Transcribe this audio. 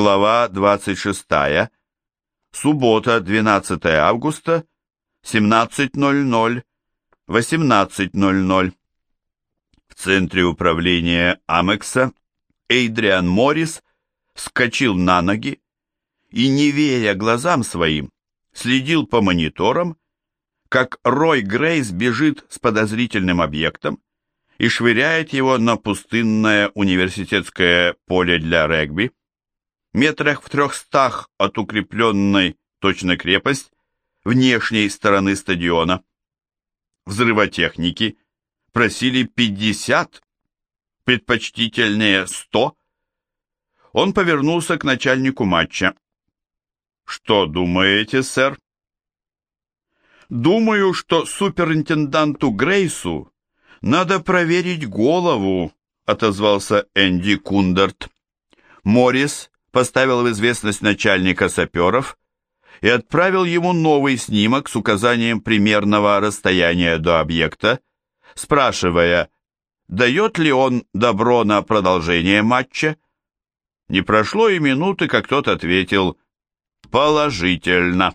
Глава 26. Суббота, 12 августа, 17.00, 18.00. В центре управления Амекса Эйдриан Моррис вскочил на ноги и, не веря глазам своим, следил по мониторам, как Рой Грейс бежит с подозрительным объектом и швыряет его на пустынное университетское поле для регби. Метрах в трехстах от укрепленной точно крепость внешней стороны стадиона. Взрывотехники просили 50, предпочтительнее 100. Он повернулся к начальнику матча. «Что думаете, сэр?» «Думаю, что суперинтенданту Грейсу надо проверить голову», отозвался Энди Кундерт. Моррис поставил в известность начальника саперов и отправил ему новый снимок с указанием примерного расстояния до объекта, спрашивая, дает ли он добро на продолжение матча. Не прошло и минуты, как тот ответил «положительно».